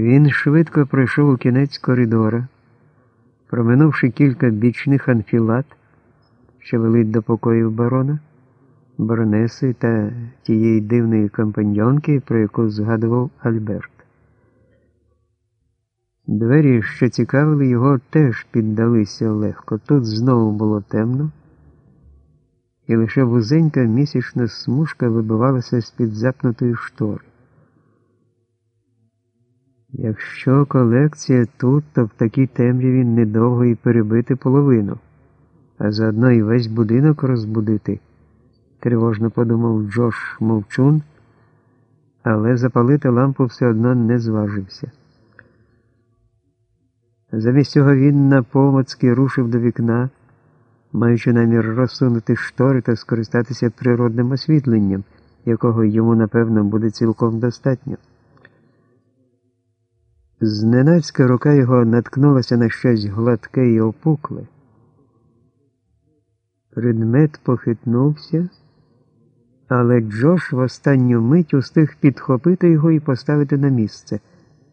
Він швидко пройшов у кінець коридора, проминувши кілька бічних анфілат, що вели до покоїв барона, баронеси та тієї дивної компаньонки, про яку згадував Альберт. Двері, що цікавили його, теж піддалися легко. Тут знову було темно, і лише вузенька місячна смужка вибивалася з-під запнутої штори. Якщо колекція тут, то в такій темряві недовго і перебити половину, а заодно і весь будинок розбудити, тривожно подумав Джош Мовчун, але запалити лампу все одно не зважився. Замість цього він напомацьки рушив до вікна, маючи намір розсунути штори та скористатися природним освітленням, якого йому, напевно, буде цілком достатньо. Зненацька рука його наткнулася на щось гладке і опукле. Предмет похитнувся, але Джош в останню мить устиг підхопити його і поставити на місце.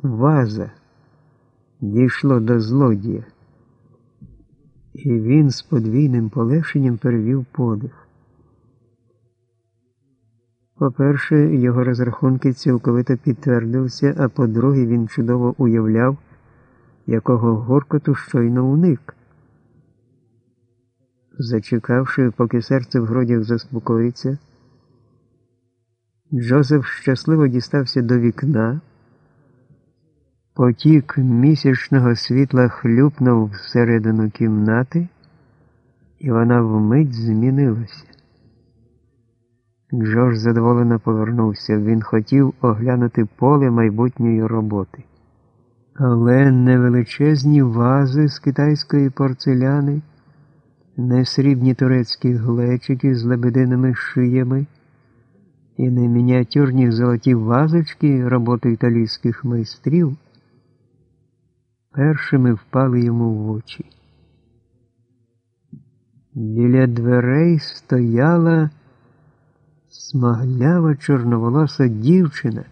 Ваза дійшло до злодія, і він з подвійним полегшенням перевів подих. По-перше, його розрахунки цілковито підтвердилися, а по-друге, він чудово уявляв, якого горкоту щойно уник. Зачекавши, поки серце в грудях заспокоїться, Джозеф щасливо дістався до вікна. Потік місячного світла хлюпнув всередину кімнати, і вона вмить змінилася. Джош задоволено повернувся. Він хотів оглянути поле майбутньої роботи. Але не величезні вази з китайської порцеляни, не срібні турецькі глечики з лебединими шиями і не мініатюрні золоті вазочки роботи італійських майстрів першими впали йому в очі. Біля дверей стояла смаглява чорноволоса дівчина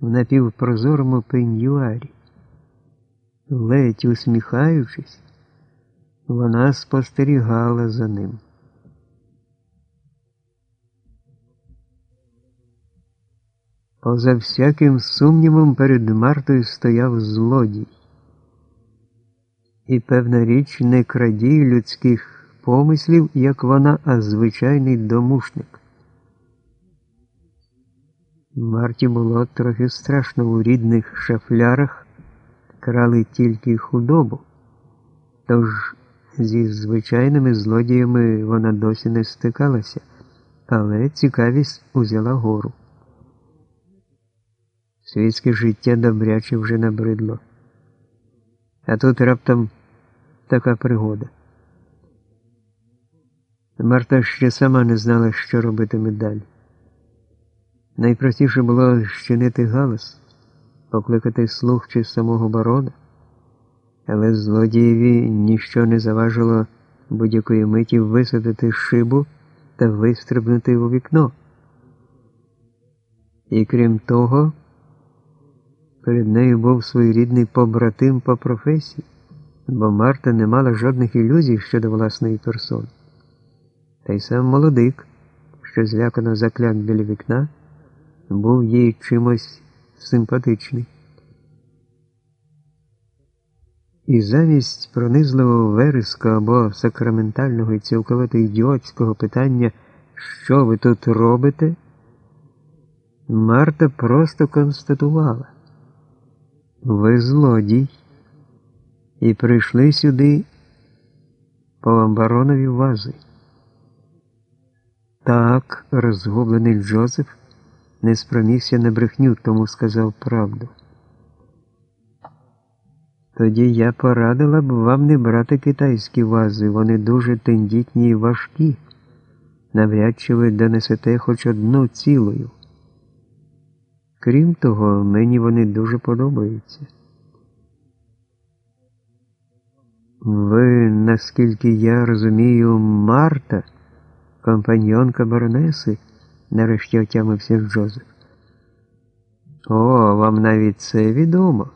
в напівпрозорому пеньюарі. Ледь усміхаючись, вона спостерігала за ним. Поза всяким сумнівом перед Мартою стояв злодій. І певна річ не крадій людських помислів, як вона, а звичайний домушник. Марті було трохи страшно у рідних шафлярах крали тільки худобу, тож зі звичайними злодіями вона досі не стикалася, але цікавість узяла гору. Світське життя добряче вже набридло. А тут раптом така пригода. Марта ще сама не знала, що робитиме далі. Найпростіше було щинити галас, покликати слух чи самого барона, але злодієві ніщо не заважило будь-якої миті висадити шибу та вистрибнути у вікно. І крім того, перед нею був своєрідний побратим по професії, бо Марта не мала жодних ілюзій щодо власної персони. Та й сам молодик, що злякано закляк біля вікна був їй чимось симпатичний. І замість пронизливого вереска або сакраментального і цілковито ідіотського питання, що ви тут робите, Марта просто констатувала ви злодій, і прийшли сюди по амбаронові вази. Так, розгублений Джозеф не спромігся на брехню, тому сказав правду. Тоді я порадила б вам не брати китайські вази, вони дуже тендітні і важкі. Навряд чи ви донесете хоч одну цілою. Крім того, мені вони дуже подобаються. Ви, наскільки я розумію, Марта, компаньонка баронеси нарешті отямився Джозеф. О, вам навіть це відомо.